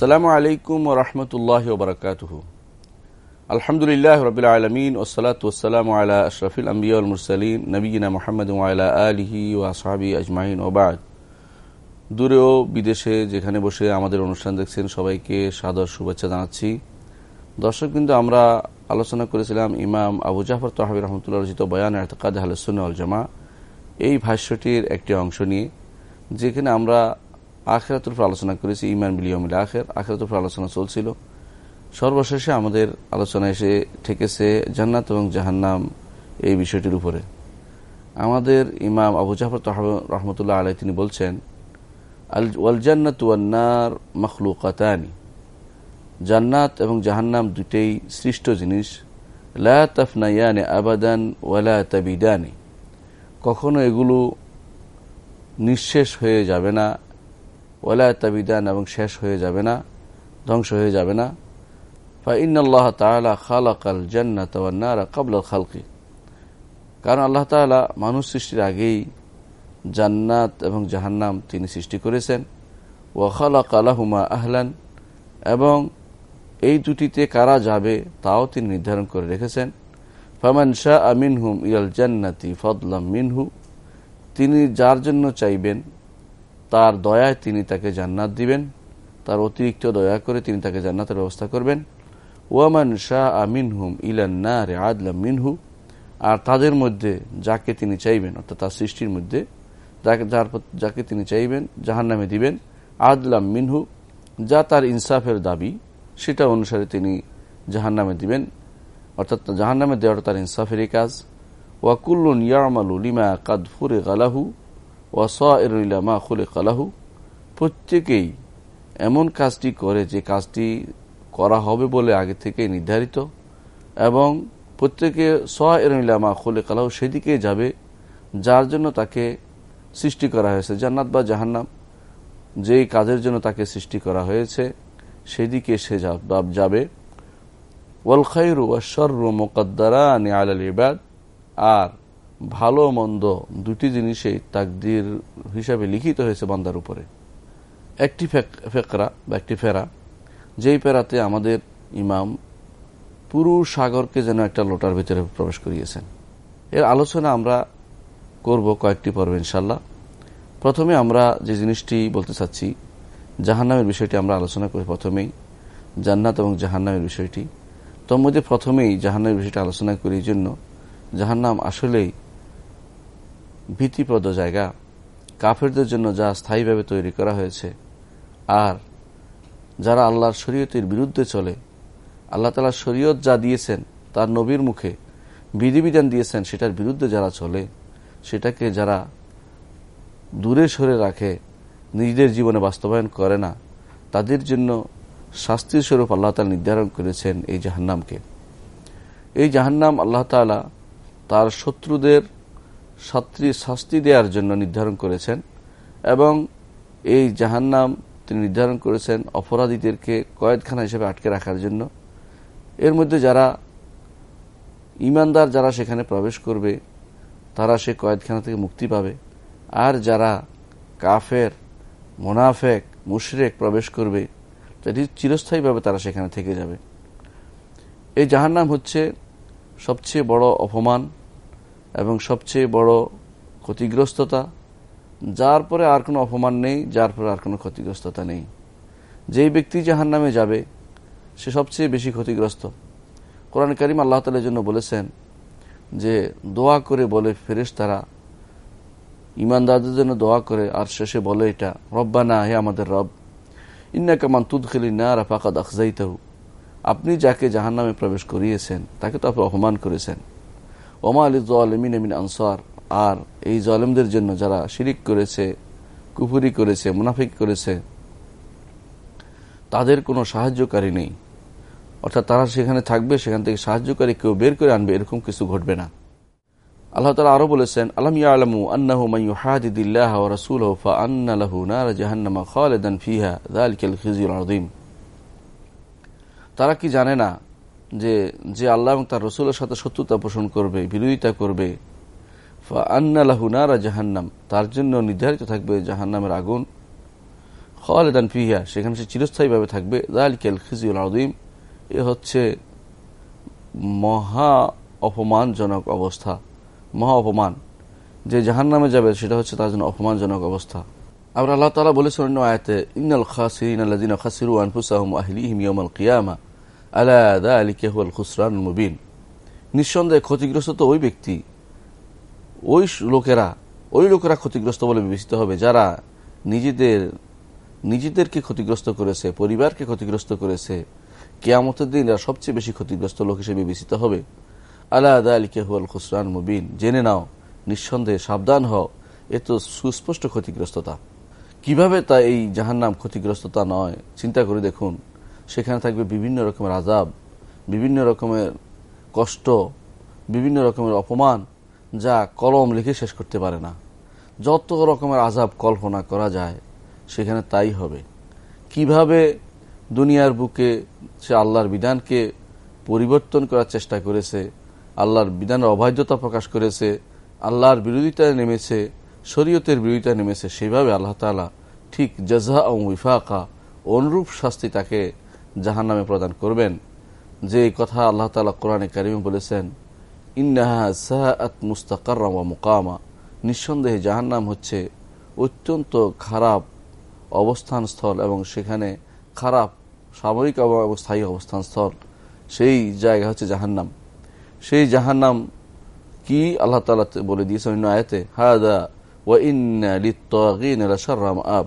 আসসালামু আলাইকুম রহমতুল্লাহ ওবরাকাতুহু আলহামদুলিল্লাহ রবিল আলমিন ওসলাত ওসালাম আলা আশরফিল আম্বিউল মুরসালিন নবীনা মোহাম্মদ আলা আলিহি ও আসহাবি আজমাহিন ওবাদ দূরেও বিদেশে যেখানে বসে আমাদের অনুষ্ঠান দেখছেন সবাইকে সাদর শুভেচ্ছা জানাচ্ছি। দর্শক কিন্তু আমরা আলোচনা করেছিলাম ইমাম আবু জাফর তহাবি রহমতুল্লাহ রচিত বয়ান এরতকাদ আলসুন আল জামা এই ভাষ্যটির একটি অংশ নিয়ে, যেখানে আমরা আখেরাতুর উপর আলোচনা করেছি ইমান বিলিয়মিল আখের, আখেরাতুর উপর আলোচনা চলছিল। সর্বশেষে আমাদের আলোচনা এসে ঠেকেছে জান্নাত এবং জাহান্নাম এই বিষয়টির উপরে। আমাদের ইমাম আবু জাফর রহমতুল্লাহ আলাই তিনি বলছেন ওয়াল জান্নাত ওয়ান্নার জান্নাত এবং জাহান্নাম দুটেই সৃষ্ট জিনিস। লা তফনায়ানে আবাদান ওয়ালা তাবিদানি। কখনো এগুলো নিঃশেষ হয়ে যাবে না ওয়ালা তাবিদান এবং শেষ হয়ে যাবে না, ধ্বংস হয়ে যাবে না। ফাইন আল্লাহ তালা খালাকাল জান্নাত ওয়ান্নারা কাবল খালকি। কারণ আল্লাহ তালা মানুষ সৃষ্টির আগেই জান্নাত এবং জাহান্নাম তিনি সৃষ্টি করেছেন। ও খালাক আলাহুমা আহলান এবং এই দুটিতে কারা যাবে তাও তিনি নির্ধারণ করে রেখেছেন। ফামান শাহ আমিন হুম ইয়াল জান্নাতি ফদলাম মিনহু। তিনি যার জন্য চাইবেন তার দয়ায় তিনি তাকে জান্নাত দিবেন। তার অতিরিক্ত দয়া করে তিনি তাকে জান্নাতের ব্যবস্থা করবেন। ওয়ামান শাহ আমিনহুম ইলান্না রে আদলা মিনহু। আর তাদের মধ্যে যাকে তিনি চাইবেন, অর্থাৎ তার সৃষ্টির মধ্যে যার যাকে তিনি চাইবেন জাহান নামে দিবেন আদলাম মিনহু, যা তার ইনসাফের দাবি, সেটা অনুসারে তিনি জাহান নামে দিবেন। অর্থাৎ জাহান নামে দেওয়াটা তার ইনসাফেরই কাজ। ওয়াকুল্লুন ইয়ামালু লিমা কাদ ফুরে গালাহু ওয়াসা খুলে কালাহু প্রত্যেকেই এমন কাজটি করে যে কাজটি করা হবে বলে আগে থেকে নির্ধারিত এবং প্রত্যেকে মা খুলে কালাহু সেদিকে যাবে, যার জন্য তাকে সৃষ্টি করা হয়েছে। জান্নাত বা জাহান্নাম, যেই কাজের জন্য তাকে সৃষ্টি করা হয়েছে, সেদিকে সে যাবে। ওয়াল খাইরু ওয়াশর্রু মোকাদ্দারা আলাল ইবাদ। আর ভালো মন্দ দুটি জিনিসেই তাকদির হিসাবে লিখিত হয়েছে বান্দার উপরে। একটি ফেকরা বা একটি ফেরা, যেই ফেরাতে আমাদের ইমাম পুরু সাগরকে যেন একটা লোটার ভিতরে প্রবেশ করিয়েছেন। এর আলোচনা আমরা করব কয়েকটি পর্ব ইনশাল্লাহ প্রথমে আমরা যে জিনিসটি বলতে চাচ্ছি, জাহান্নামের বিষয়টি আমরা আলোচনা করি প্রথমেই, জান্নাত এবং জাহান্নামের বিষয়টি। তোর মধ্যে প্রথমেই জাহান্নামের বিষয়টি আলোচনা করি জন্য, জাহান্নাম আসলেই ভীতিপ্রদ জায়গা। কাফেরদের জন্য যা স্থায়ীভাবে তৈরি করা হয়েছে। আর যারা আল্লাহর শরীয়তের বিরুদ্ধে চলে, আল্লাহ তালা শরীয়ত যা দিয়েছেন, তার নবীর মুখে বিধিবিধান দিয়েছেন, সেটার বিরুদ্ধে যারা চলে, সেটাকে যারা দূরে সরে রাখে, নিজেদের জীবনে বাস্তবায়ন করে না, তাদের জন্য শাস্তির স্বরূপ আল্লাহ তালা নির্ধারণ করেছেন এই জাহান্নামকে। এই জাহান্নাম আল্লাহ তালা তার শত্রুদের শাস্তি দেওয়ার জন্য নির্ধারণ করেছেন এবং এই জাহান্নাম তিনি নির্ধারণ করেছেন অপরাধীদেরকে কয়েদখানা হিসেবে আটকে রাখার জন্য। এর মধ্যে যারা ইমানদার যারা সেখানে প্রবেশ করবে, তারা সে কয়েদখানা থেকে মুক্তি পাবে। আর যারা কাফের, মোনাফেক, মুশরেক প্রবেশ করবে সেটি চিরস্থায়ীভাবে তারা সেখানে থেকে যাবে। এই জাহান্নাম হচ্ছে সবচেয়ে বড় অপমান এবং সবচেয়ে বড় ক্ষতিগ্রস্ততা, যার পরে আর কোনো অপমান নেই, যার পরে আর কোনো ক্ষতিগ্রস্ততা নেই। যেই ব্যক্তি জাহান নামে যাবে, সে সবচেয়ে বেশি ক্ষতিগ্রস্ত। কোরআন করিম আল্লাহ তালের জন্য বলেছেন যে, দোয়া করে বলে ফেরেস তারা ইমানদারদের জন্য দোয়া করে, আর শেষে বলে এটা রব্বা না হে আমাদের রব ইন্না কামান তুদ খেলি না রাফাকাদ আখজাইতাহু। আপনি যাকে জাহান নামে প্রবেশ করিয়েছেন, তাকে তো আপনি অপমান করেছেন। ওমা আনসার। আর এই জলেমদের জন্য যারা শিরিক করেছে, কুফুরি করেছে, মুনাফিক করেছে, তাদের কোনো সাহায্যকারী নেই। অর্থাৎ তারা সেখানে থাকবে, সেখান থেকে সাহায্যকারী কেউ বের করে আনবে, এরকম কিছু ঘটবে না। আল্লাহ তালা আরও বলেছেন, আলম নার জাহান্নামা ফিহা তারা কি জানে না যে যে আল্লাহ এবং তার রসুলের সাথে শত্রুতা পোষণ করবে, বিরোধিতা করবে। আন্না লাহুনারা জাহান্নাম, তার জন্য নির্ধারিত থাকবে জাহান্নামের আগুন। খালেদান ফিহা, সেখানে সে চিরস্থায়ীভাবে থাকবে। জালিকাল খিজিউল আদিম এ হচ্ছে মহা অপমানজনক অবস্থা, মহা অপমান। যে জাহান নামে যাবে, সেটা হচ্ছে তার জন্য অপমানজনক অবস্থা। আবার আল্লাহ তালা বলেছেন অন্য আয়তে, ইন্নাল খাসিরিন আল্লাদিন খাসিরু আনফুসাহম আহলিহিম ইয়ামাল কিয়ামা। আলা দা আলী কেহুয়াল খুসরান মুবিন। নিঃসন্দেহে ক্ষতিগ্রস্ত তো ওই ব্যক্তি, ওই লোকেরা ওই লোকেরা ক্ষতিগ্রস্ত বলে বিবেচিত হবে যারা নিজেদের, নিজেদেরকে ক্ষতিগ্রস্ত করেছে, পরিবারকে ক্ষতিগ্রস্ত করেছে। কেয়ামতের দিন এরা সবচেয়ে বেশি ক্ষতিগ্রস্ত লোক হিসেবে বিবেচিত হবে। আল্লাহ আলী কেহুয়াল খুসরান মুবিন, জেনে নাও, নিঃসন্দেহে সাবধান হও, এ তো সুস্পষ্ট ক্ষতিগ্রস্ততা। কীভাবে তা এই জাহান্নাম ক্ষতিগ্রস্ততা নয়, চিন্তা করে দেখুন। সেখানে থাকবে বিভিন্ন রকমের আজাব বিভিন্ন রকমের কষ্ট, বিভিন্ন রকমের অপমান যা কলম লিখে শেষ করতে পারে না। যত রকমের আজাব কল্পনা করা যায়, সেখানে তাই হবে। কীভাবে দুনিয়ার বুকে সে আল্লাহর বিধানকে পরিবর্তন করার চেষ্টা করেছে, আল্লাহর বিধানের অবাধ্যতা প্রকাশ করেছে, আল্লাহর বিরোধিতায় নেমেছে, শরীয়তের বিরোধিতায় নেমেছে সেইভাবে আল্লাহ তালা ঠিক জজা ও উইফাকা অনুরূপ শাস্তি তাকে জাহান নামে প্রদান করবেন। যে কথা আল্লাহ তালা কোরআনে কারিমে বলেছেন, ইন্নাহা সাহাত মুস্তাকার মুকামা। নিঃসন্দেহে জাহান্নাম হচ্ছে অত্যন্ত খারাপ অবস্থান স্থল এবং সেখানে খারাপ সাময়িক এবং স্থায়ী অবস্থান স্থল সেই জায়গা হচ্ছে জাহান্নাম। সেই জাহান্নাম কি আল্লাহ তালা বলে দিয়েছেন অন্য আয়াতে? হাদা ও ইন্নাম আব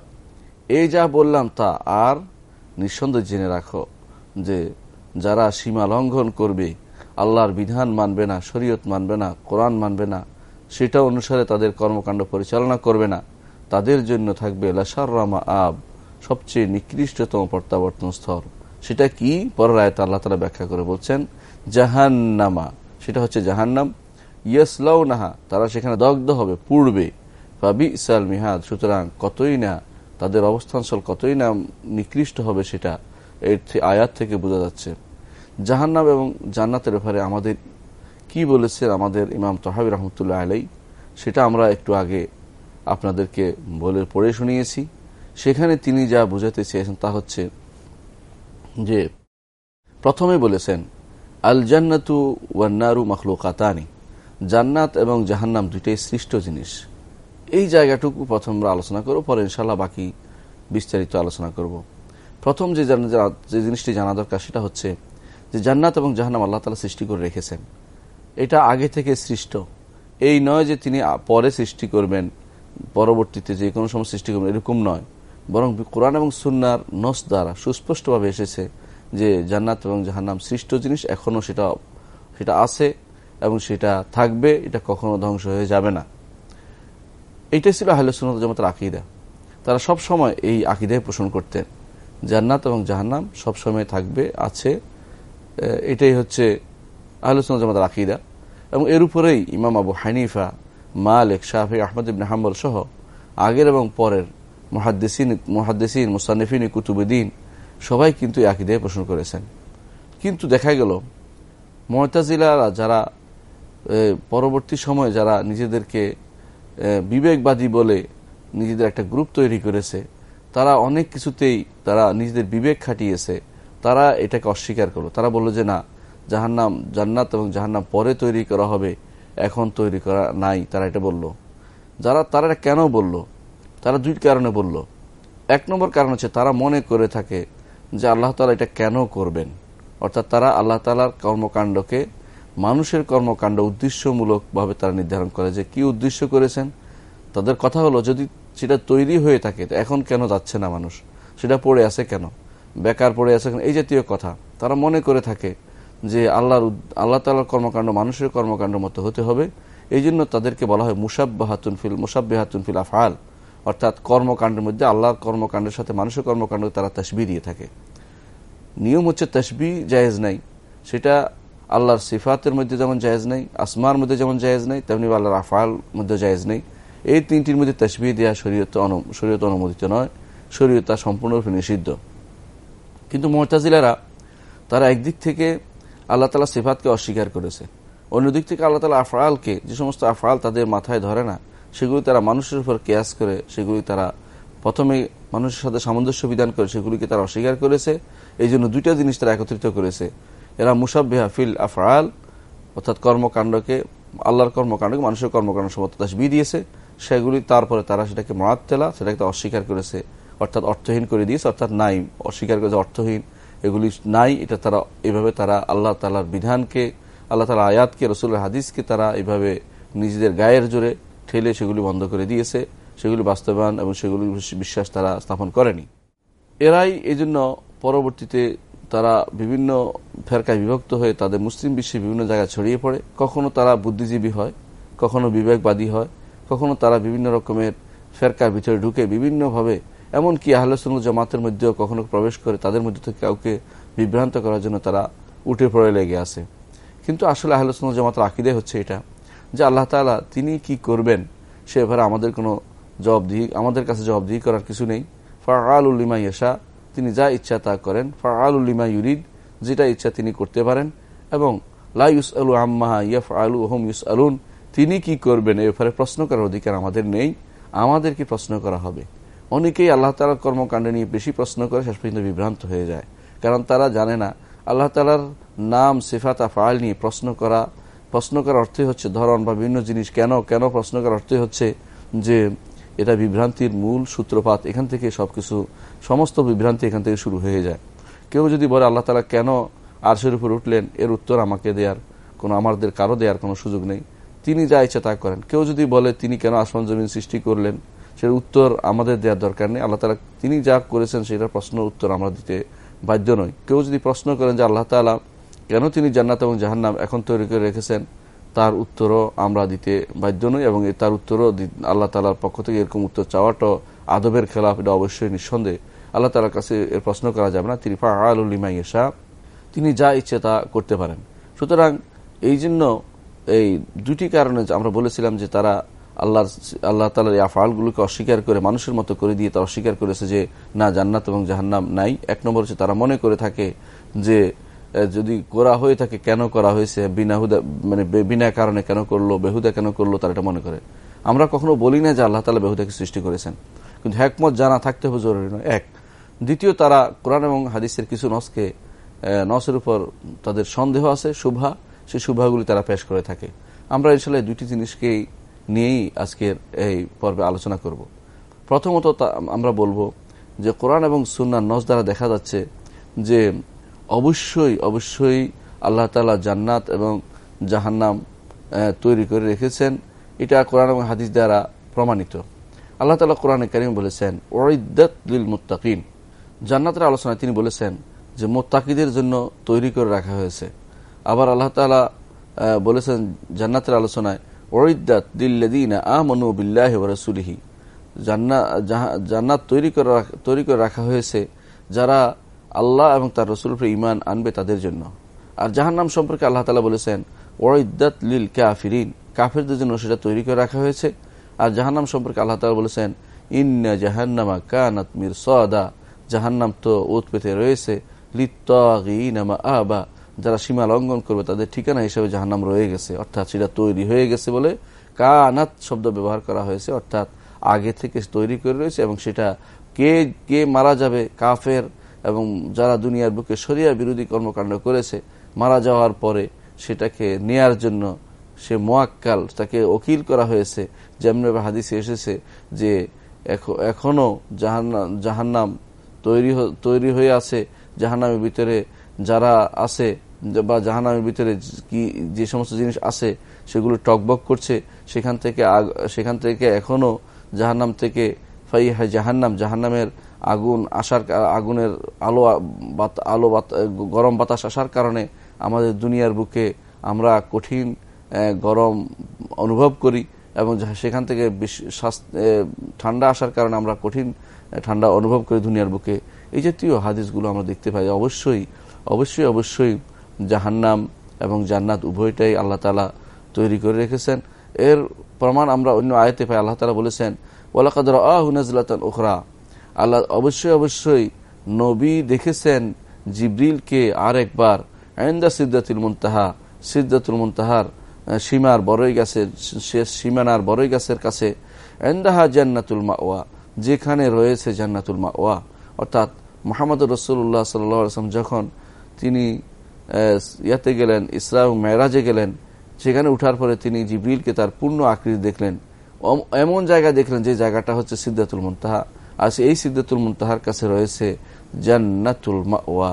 এই যা বললাম তা আর নিঃসন্দেহ জেনে রাখো যে যারা সীমা লঙ্ঘন করবে, আল্লাহর বিধান মানবে না, শরীয়ত মানবে না, কোরআন মানবে না, সেটা অনুসারে তাদের কর্মকাণ্ড পরিচালনা করবে না। তাদের জন্য থাকবে লাসাররামা আব, সবচেয়ে নিকৃষ্টতম প্রত্যাবর্তন স্থল। সেটা কি? পরের আয়তা আল্লাহ তালা ব্যাখ্যা করে বলছেন, জাহান্নামা। সেটা হচ্ছে জাহান্নাম। ইয়সলাউ নাহা তারা সেখানে দগ্ধ হবে পূর্বে ফাবি ইসাল মিহাদ, সুতরাং কতই না তাদের অবস্থানস্থল কতই না নিকৃষ্ট হবে সেটা এর আয়াত থেকে বোঝা যাচ্ছে। জাহান্নাম এবং জান্নাতের ব্যাপারে আমাদের কি বলেছেন আমাদের ইমাম তহাবি রহমতুল্লাহ আলাই সেটা আমরা একটু আগে আপনাদেরকে বলে, পড়ে শুনিয়েছি। সেখানে তিনি যা বুঝাতে চেয়েছেন তা হচ্ছে যে, প্রথমে বলেছেন আল জান্নাতু ওয়ান্নারু মখলুকাতানি। জান্নাত এবং জাহান্নাম দুইটাই সৃষ্ট জিনিস। এই জায়গাটুকু প্রথম আমরা আলোচনা করব, পরে ইনশাল্লাহ বাকি বিস্তারিত আলোচনা করব। প্রথম যে যে জিনিসটি জানা দরকার সেটা হচ্ছে যে জান্নাত এবং জাহান্নাম আল্লাহ তালা সৃষ্টি করে রেখেছেন। এটা আগে থেকে সৃষ্ট। এই নয় যে তিনি পরে সৃষ্টি করবেন, পরবর্তীতে যে কোনো সময় সৃষ্টি করবেন, এরকম নয়। বরং কোরআন এবং সুন্নার নস দ্বারা সুস্পষ্টভাবে এসেছে যে জান্নাত এবং জাহান্নাম সৃষ্ট জিনিস এখনও সেটা সেটা আছে এবং সেটা থাকবে, এটা কখনো ধ্বংস হয়ে যাবে না। এইটাই ছিল আহলে সুনত জামাতের আকিদা। তারা সব সময় এই আকিদায় পোষণ করতেন। জান্নাত এবং জাহান্নাম সব সময় থাকবে, আছে। এটাই হচ্ছে আহলে সুনত জামাতের আকিদা। এবং এর উপরেই ইমাম আবু হানিফা, মালিক শাহি আহমদ ইবিন হাম্বল সহ আগের এবং পরের মহাদ্দেসিন মহাদ্দেসিন মুসানিফিন কুতুবুদ্দিন সবাই কিন্তু এই আকিদায় পোষণ করেছেন। কিন্তু দেখা গেল মহতাজিলারা যারা পরবর্তী সময়ে যারা নিজেদেরকে বিবেকবাদী বলে নিজেদের একটা গ্রুপ তৈরি করেছে। তারা অনেক কিছুতেই তারা নিজেদের বিবেক খাটিয়েছে। তারা এটাকে অস্বীকার করল। তারা বলল যে, না, জাহান্নাম জান্নাত এবং জাহান্নাম পরে তৈরি করা হবে। এখন তৈরি করা নাই। তারা এটা বলল। যারা, তারা এটা কেন বলল? তারা দুই কারণে বলল। এক নম্বর কারণ হচ্ছে, তারা মনে করে থাকে যে, আল্লাহ তালা এটা কেন করবেন? অর্থাৎ তারা আল্লাহ তালার কর্মকাণ্ডকে মানুষের কর্মকাণ্ড উদ্দেশ্যমূলকভাবে তারা নির্ধারণ করে যে কি উদ্দেশ্য করেছেন। তাদের কথা হলো, যদি সেটা তৈরি হয়ে থাকে এখন কেন যাচ্ছে না মানুষ? সেটা পড়ে আছে কেন? বেকার পড়ে আছে কেন? এই জাতীয় কথা। তারা মনে করে থাকে যে আল্লাহর আল্লাহ তালার কর্মকাণ্ড মানুষের কর্মকাণ্ড মতো হতে হবে। এই জন্য তাদেরকে বলা হয় মুসাব্বাহাতুন ফিল মুসাব্বাহাতুন ফিল আফআল। অর্থাৎ কর্মকাণ্ডের মধ্যে আল্লাহর কর্মকাণ্ডের সাথে মানুষের কর্মকাণ্ড তারা তসবি দিয়ে থাকে। নিয়ম হচ্ছে তসবি জায়েজ নাই। সেটা আল্লাহর সিফাতের মধ্যে যেমন জায়েজ নেই, আসমার মধ্যে যেমন জায়েজ নেই, তেমনি আল্লাহর আফাল মধ্যে জায়েজ নেই। এই তিনটির মধ্যে তসবি দেওয়া শরীয়ত শরীয়ত অনুমোদিত নয়। শরীয়ত তা সম্পূর্ণরূপে নিষিদ্ধ। কিন্তু মোহতাজিলারা তারা একদিক থেকে আল্লাহ তালা সিফাতকে অস্বীকার করেছে। অন্যদিক থেকে আল্লাহ তালা আফআলকে, যে সমস্ত আফআল তাদের মাথায় ধরে না, সেগুলি তারা মানুষের উপর কেয়াস করে, সেগুলি তারা প্রথমে মানুষের সাথে সামঞ্জস্য বিধান করে, সেগুলিকে তারা অস্বীকার করেছে। এই জন্য দুইটা জিনিস তারা একত্রিত করেছে। এরা মুসাববিহা ফিল আফআল, অর্থাৎ কর্মকাণ্ডকে, আল্লাহর কর্মকাণ্ডকে, মানুষের কর্মকাণ্ড সমর্থ তাসবি দিয়েছে। সেগুলি তারপরে তারা সেটাকে মারাত্তেলা সেটাকে অস্বীকার করেছে, অর্থাৎ অর্থহীন করে দিয়েছে, অর্থাৎ নাই, অস্বীকার করেছে অর্থহীন। এগুলি নাই, এটা তারা এভাবে তারা আল্লাহ তালার বিধানকে, আল্লাহ তালা আয়াতকে, রসুলের হাদিসকে তারা এভাবে নিজেদের গায়ের জোরে ঠেলে সেগুলি বন্ধ করে দিয়েছে। সেগুলি বাস্তবায়ন এবং সেগুলি বিশ্বাস তারা স্থাপন করেনি। এরাই এজন্য পরবর্তীতে তারা বিভিন্ন ফেরকায় বিভক্ত হয়ে তাদের মুসলিম বিশ্বে বিভিন্ন জায়গায় ছড়িয়ে পড়ে। কখনো তারা বুদ্ধিজীবী হয়, কখনো বিবেকবাদী হয়, কখনো তারা বিভিন্ন রকমের ফেরকার ভিতরে ঢুকে বিভিন্নভাবে, এমনকি আহ্লাসন জামাতের মধ্যেও কখনো প্রবেশ করে তাদের মধ্যে থেকে কাউকে বিভ্রান্ত করার জন্য তারা উঠে পড়ে লেগে আসে কিন্তু আসলে আহ্লাসন জামাতের আকিদে হচ্ছে এটা, যে আল্লাহ তালা তিনি কি করবেন, সে ব্যাপারে আমাদের কোনো জবাবদিহি, আমাদের কাছে জবাবদিহি করার কিছু নেই। ফাল উল্লিমা ইয়েশা তিনি যা ইচ্ছা তা করেন। ফাল উল্লিমা ইউরিদ, যেটা ইচ্ছা তিনি করতে পারেন। এবং লা ইউস আলু আম্মাহা ইয়ফ আলু ওহম ইউস আলুন তিনি কি করবেন? এ ব্যাপারে প্রশ্ন করার অধিকার আমাদের নেই। আমাদেরকে প্রশ্ন করা হবে। অনেকেই আল্লাহ তালার কর্মকাণ্ড নিয়ে বেশি প্রশ্ন করে শেষ পর্যন্ত বিভ্রান্ত হয়ে যায়। কারণ তারা জানে না, আল্লাহ তালার নাম, সিফাত আফআল নিয়ে প্রশ্ন করা, প্রশ্ন করার অর্থই হচ্ছে ধরন বা বিভিন্ন জিনিস। কেন কেন প্রশ্ন করার অর্থই হচ্ছে যে এটা বিভ্রান্তির মূল সূত্রপাত। এখান থেকে সবকিছু, সমস্ত বিভ্রান্তি এখান থেকে শুরু হয়ে যায়। কেউ যদি বলে, আল্লাহ তালা কেন আরশের উপর উঠলেন? এর উত্তর আমাকে দেওয়ার কোনো, আমাদের কারও দেওয়ার কোনো সুযোগ নেই। তিনি যা ইচ্ছা তা করেন। কেউ যদি বলে, তিনি কেন আসমান জমিন সৃষ্টি করলেন? সের উত্তর আমাদের দেওয়ার দরকার নেই। আল্লাহ তালা তিনি যা করেছেন সেটার প্রশ্ন উত্তর আমরা দিতে বাধ্য নই। কেউ যদি প্রশ্ন করেন যে, আল্লাহ তালা কেন তিনি জান্নাত এবং জাহান্নাম এখন তৈরি করে রেখেছেন? তার উত্তরও আমরা দিতে বাধ্য নই এবং তার উত্তরও আল্লাহ তালার পক্ষ থেকে এরকম উত্তর চাওয়াটাও আদবের খেলাফ, এটা অবশ্যই নিঃসন্দেহে। আল্লাহ তালার কাছে এর প্রশ্ন করা যাবে না, তিনি ফা আলিমাই এসা তিনি যা ইচ্ছে তা করতে পারেন। সুতরাং এই জন্য এই দুটি কারণে আমরা বলেছিলাম যে তারা আল্লাহ আল্লাহ তালার এই আফালগুলোকে অস্বীকার করে, মানুষের মতো করে দিয়ে তারা অস্বীকার করেছে যে, না, জান্নাত এবং জাহান্নাম নাই। এক নম্বর হচ্ছে তারা মনে করে থাকে যে যদি করা হয়ে থাকে, কেন করা হয়েছে? বিনা হুদা মানে বিনা কারণে কেন করল? বেহুদা কেন করল? তারা এটা মনে করে। আমরা কখনো বলি না যে আল্লাহ তালা বেহুদাকে সৃষ্টি করেছেন। কিন্তু হ্যাকমত জানা থাকতে হবে জরুরি নয়। এক, দ্বিতীয়, তারা কোরআন এবং হাদিসের কিছু নসকে নসের উপর তাদের সন্দেহ আছে, শুভা। সেই শুভাগুলি তারা পেশ করে থাকে। আমরা ইনশাল্লাহ দুটি জিনিসকেই নিয়েই আজকের এই পর্বে আলোচনা করব। প্রথমত আমরা বলব যে কোরআন এবং সুন্নার নস দ্বারা দেখা যাচ্ছে যে অবশ্যই অবশ্যই আল্লাহ তালা জান্নাত এবং জাহান্নাম তৈরি করে রেখেছেন। এটা কোরআন এবং হাদিস দ্বারা প্রমাণিত। আল্লাহ তালা কোরআনে কারিম বলেছেন ওরিদ্দাত লিল মুত্তাকিন জান্নাতের আলোচনায় তিনি বলেছেন যে, মোত্তাকিদের জন্য তৈরি করে রাখা হয়েছে আবার আল্লাহ তালা বলেছেন জান্নাতের আলোচনায় ওরিদ্দাত দিল্লাদিনা আমনু বিল্লাহ রসুলিহি জান্নাত তৈরি করে তৈরি করে রাখা হয়েছে যারা আল্লাহ এবং তার রসুল ইমান আনবে তাদের জন্য। আর জাহান্নাম সম্পর্কে আল্লাহ তালা বলেছেন ওরিদ্দাত লিল কাফিরিন কাফেরদের জন্য সেটা তৈরি করে রাখা হয়েছে। আর জাহান্নাম সম্পর্কে আল্লাহ তালা বলেছেন, ইন্না জাহান্নামা কানাত মির সদা জাহান্নাম তো ওত পেতে রয়েছে। আবা যারা সীমা লঙ্ঘন করবে তাদের ঠিকানা হিসেবে জাহান্নাম রয়ে গেছে। অর্থাৎ সেটা তৈরি হয়ে গেছে বলে কানাত শব্দ ব্যবহার করা হয়েছে। অর্থাৎ আগে থেকে তৈরি করে রয়েছে এবং সেটা কে কে মারা যাবে, কাফের এবং যারা দুনিয়ার বুকে সরিয়া বিরোধী কর্মকাণ্ড করেছে, মারা যাওয়ার পরে সেটাকে নেয়ার জন্য সে মোয়াক্কাল, তাকে ওকিল করা হয়েছে। যেমনভাবে হাদিসে এসেছে যে এখনও জাহান্নাম তৈরি তৈরি হয়ে আছে। জাহান্নামের ভিতরে যারা আছে বা জাহান্নামের ভিতরে কি, যে সমস্ত জিনিস আছে, সেগুলো টকবক করছে। সেখান থেকে সেখান থেকে এখনও জাহান্নাম থেকে ফাই জাহান্নাম, জাহান্নামের আগুন আসার, আগুনের আলো আলো গরম বাতাস আসার কারণে আমাদের দুনিয়ার বুকে আমরা কঠিন গরম অনুভব করি এবং সেখান থেকে ঠান্ডা আসার কারণে আমরা কঠিন ঠান্ডা অনুভব করি দুনিয়ার বুকে। এই জাতীয় হাদিসগুলো আমরা দেখতে পাই। অবশ্যই অবশ্যই অবশ্যই জাহান্নাম এবং জান্নাত উভয়টাই আল্লাহ তালা তৈরি করে রেখেছেন। এর প্রমাণ আমরা অন্য আয়তে পাই। আল্লাহ তালা বলেছেন ওলাকাদর আহ নাজলাতন ওখরা আল্লাহ অবশ্যই অবশ্যই নবী দেখেছেন জিব্রিলকে আর একবার আইন্দা সিদ্দাতুল মুনতাহা, সিদ্দাতুল মুনতাহার সীমার বড়ই গাছের শেষ সীমানার বড়ই গাছের কাছে। এন্দাহা জান্নাতুল মাওয়া, যেখানে রয়েছে জান্নাতুল মা ওয়া অর্থাৎ মোহাম্মদ রসুল্লাহ সাল্লাম যখন তিনি ইয়াতে গেলেন, ইসরা মেয়েরাজে গেলেন, সেখানে উঠার পরে তিনি জিবরিলকে তার পূর্ণ আকৃতি দেখলেন। এমন জায়গা দেখলেন যে জায়গাটা হচ্ছে সিদ্ধাতুল মুনতাহা। আর এই সিদ্ধাতুল মুনতাহার কাছে রয়েছে জান্নাতুল মা ওয়া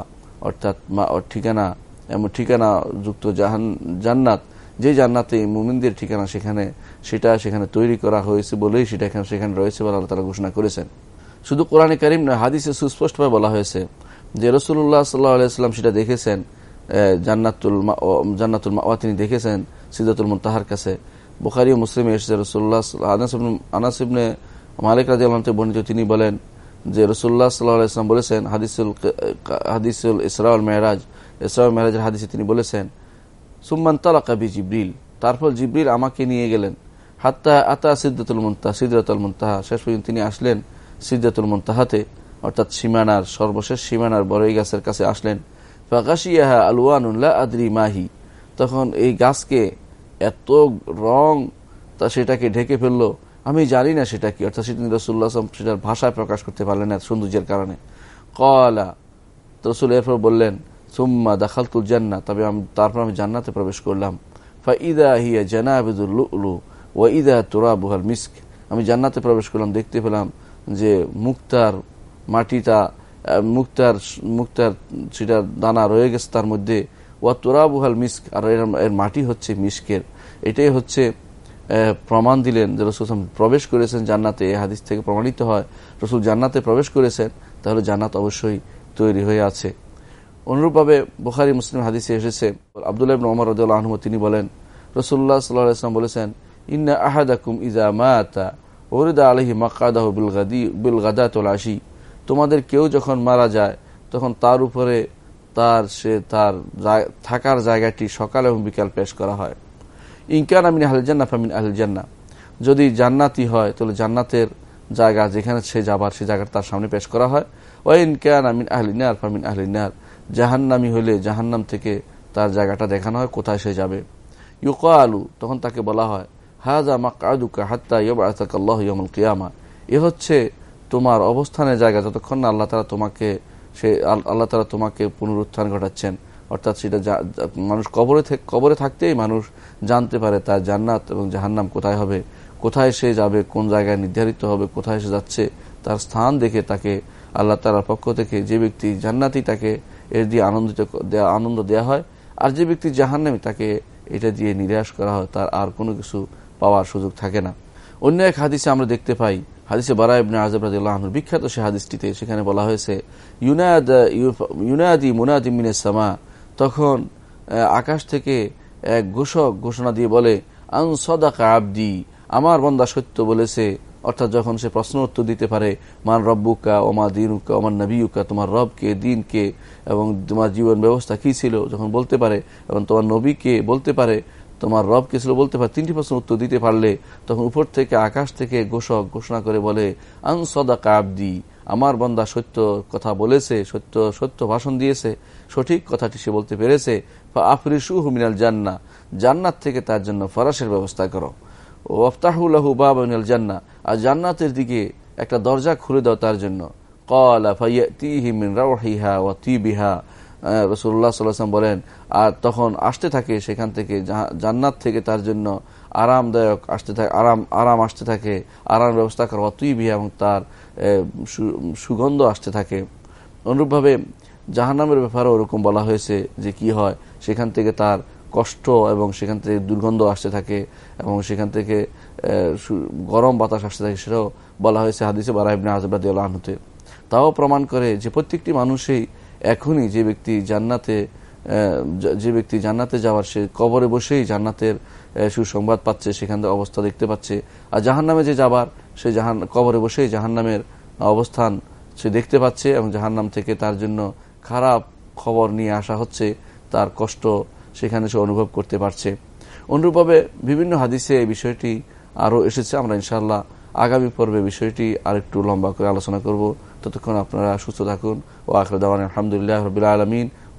অর্থাৎ মা ও ঠিকানা, এমন ঠিকানা যুক্ত জাহান, জান্নাত। যে জান্নাতে মুমিনদের ঠিকানা সেখানে, সেটা সেখানে তৈরি করা হয়েছে বলেই সেটা এখানে, সেখানে রয়েছে বলে আল্লাহ ঘোষণা করেছেন। শুধু কোরআনে করিম নয়, হাদিসে সুস্পষ্টভাবে বলা হয়েছে যে রসুল্লাহ সাল্লাহ আলাইস্লাম সেটা দেখেছেন জান্নাতুল জান্নাতুল মা তিনি দেখেছেন সিদ্দাতুল মুতাহার কাছে। বুখারি মুসলিম এসেছে রসুল্লাহ আনাসিবনে মালিক রাজি আলমতে বর্ণিত, তিনি বলেন যে রসুল্লাহ সাল্লাহ আলাইসলাম বলেছেন, হাদিসুল হাদিসুল ইসরাউল মেহরাজ ইসরাউল মেহরাজের হাদিসে তিনি বলেছেন, সুম্মান তালাকাবি জিব্রিল তারপর জিব্রিল আমাকে নিয়ে গেলেন। হাত্তা আতা সিদ্দাতুল মুন্তাহা সিদ্দাতুল মুন্তাহা। শেষ পর্যন্ত তিনি আসলেন সিদ্দাতুল মুন্তাহাতে, অর্থাৎ সীমানার, সর্বশেষ সীমানার বড়ই গাছের কাছে আসলেন। ফাঁকাশিয়াহা আলওয়ানুল্লাহ আদরি মাহি তখন এই গাছকে এত রং তা সেটাকে ঢেকে ফেলল আমি জানি না সেটা কি, অর্থাৎ সেদিন রসুল্লাহ সেটার ভাষায় প্রকাশ করতে পারলেন না সৌন্দর্যের কারণে। কলা রসুল এরপর বললেন, সুম্মা দাখালতুল জান্না তবে আমি, তারপর আমি জান্নাতে প্রবেশ করলাম। ফা ইদা হিয়া জানাবিদুল লুলু ও ইদা তোরা বুহাল মিস্ক আমি জান্নাতে প্রবেশ করলাম, দেখতে পেলাম যে মুক্তার মাটিটা, মুক্তার মুক্তার সেটা দানা রয়ে গেছে তার মধ্যে। ওয়া তোরা বুহাল মিস্ক আর এর মাটি হচ্ছে মিস্কের। এটাই হচ্ছে প্রমাণ দিলেন যে রসুল প্রবেশ করেছেন জান্নাতে। এই হাদিস থেকে প্রমাণিত হয়, রসুল জান্নাতে প্রবেশ করেছেন, তাহলে জান্নাত অবশ্যই তৈরি হয়ে আছে। অনুরূপভাবে বুখারি মুসলিম হাদিসে এসেছে, আবদুল্লাহ ওমর রদুল্লাহ তিনি বলেন রসুল্লাহ সাল্লাম বলেছেন, ইন্না আহাদাকুম ইজা মাতা ওরিদা আলহি মাকাদাহ বিল গাদাতুল আশি। তোমাদের কেউ যখন মারা যায়, তখন তার উপরে তার সে তার থাকার জায়গাটি সকাল এবং বিকাল পেশ করা হয়। ইনকান আমিন আহল জান্না ফামিন আহল জান্না যদি জান্নাতি হয়, তাহলে জান্নাতের জায়গা যেখানে সে যাবার, সে জায়গাটা তার সামনে পেশ করা হয়। ও ইনকান আমিন আহলিনার ফামিন আহলিনার জাহান্নামি হলে জাহান্নাম থেকে তার জায়গাটা দেখানো হয়, কোথায় সে যাবে। ইউকা আলু তখন তাকে বলা হয় হাজা মাকাদুকা হাত্তা ইয়বাহ ইয়মুল কিয়ামা। এ হচ্ছে তোমার অবস্থানের জায়গা, যতক্ষণ না আল্লাহ তালা তোমাকে সে, আল্লাহ তালা তোমাকে পুনরুত্থান ঘটাচ্ছেন। অর্থাৎ সেটা মানুষ কবরে কবরে থাকতেই মানুষ জানতে পারে তার জান্নাত এবং জাহান্নাম কোথায় হবে, কোথায় সে যাবে, কোন জায়গায় নির্ধারিত হবে, কোথায় সে যাচ্ছে, তার স্থান দেখে তাকে আল্লাহ তালার পক্ষ থেকে যে ব্যক্তি জান্নাতি তাকে এর দিয়ে আনন্দিত আনন্দ দেয়া হয়, আর যে ব্যক্তি জাহান্নামি তাকে এটা দিয়ে নিরাশ করা হয়, তার আর কোনো কিছু পাওয়ার সুযোগ থাকে না। অন্য এক হাদিসে আমরা দেখতে পাই, হাদিসে বারা ইবনে আজব রাজিউল্লাহর বিখ্যাত সে হাদিসটিতে সেখানে বলা হয়েছে, ইউনাদি মুনাদি মিনে সামা তখন আকাশ থেকে এক ঘোষক ঘোষণা দিয়ে বলে, আন সদাকা আবদি, আমার বন্দা সত্য বলেছে। অর্থাৎ যখন সে প্রশ্ন উত্তর দিতে পারে, মান রব্বুকা ওমা দিনুকা ওমান নবীকা তোমার রবকে, দিনকে এবং তোমার জীবন ব্যবস্থা কি ছিল? যখন বলতে পারে এবং তোমার নবীকে বলতে পারে, তোমার রব কে ছিল বলতে পারে, তিনটি প্রশ্ন উত্তর দিতে পারলে, তখন উপর থেকে আকাশ থেকে ঘোষক ঘোষণা করে বলে আং সদা কাবদি আমার বন্দা সত্য কথা বলেছে, সত্য সত্য ভাষণ দিয়েছে, সঠিক কথাটি সে বলতে পেরেছে। আফরিসু হুমিনাল জান্না, জান্নাত থেকে তার জন্য ফরাসের ব্যবস্থা করো। ও আফতাহুল্লাহু বাবিনাল জান্না, আর জান্নাতের দিকে একটা দরজা খুলে দাও তার জন্য। কলা ফাইয়াতিহিমিন রাওহিহা ওয়া তিবিহা। রসুল্লাহ সাল্লাম বলেন, আর তখন আসতে থাকে সেখান থেকে জান্নাত থেকে তার জন্য আরামদায়ক আসতে থাকে, আরাম আরাম আসতে থাকে আরাম ব্যবস্থা করা অতুই বিহা এবং তার সুগন্ধ আসতে থাকে। অনুরূপভাবে জাহান্নামের ব্যাপারে ওরকম বলা হয়েছে যে কি হয়, সেখান থেকে তার কষ্ট এবং সেখান থেকে দুর্গন্ধ আসতে থাকে এবং সেখান থেকে গরম বাতাস আসতে থাকে, সেটাও বলা হয়েছে হাদিসে বারাহিবনে আজবাদ আনহতে। তাও প্রমাণ করে যে প্রত্যেকটি মানুষই এখনই যে ব্যক্তি জান্নাতে যে ব্যক্তি জান্নাতে যাওয়ার, সে কবরে বসেই জান্নাতের সুসংবাদ পাচ্ছে, সেখান থেকে অবস্থা দেখতে পাচ্ছে। আর জাহান নামে যে যাবার, সে জাহান, কবরে বসেই জাহান নামের অবস্থান সে দেখতে পাচ্ছে এবং জাহান নাম থেকে তার জন্য খারাপ খবর নিয়ে আসা হচ্ছে, তার কষ্ট সেখানে সে অনুভব করতে পারছে। অনুরূপভাবে বিভিন্ন হাদিসে এই বিষয়টি আরও এসেছে। আমরা ইনশাল্লাহ আগামী পর্বে বিষয়টি আরেকটু লম্বা করে আলোচনা করব। ততক্ষণ আপনারা সুস্থ থাকুন। ও আখরদান আলহামদুলিল্লাহ রবিল আলমিন।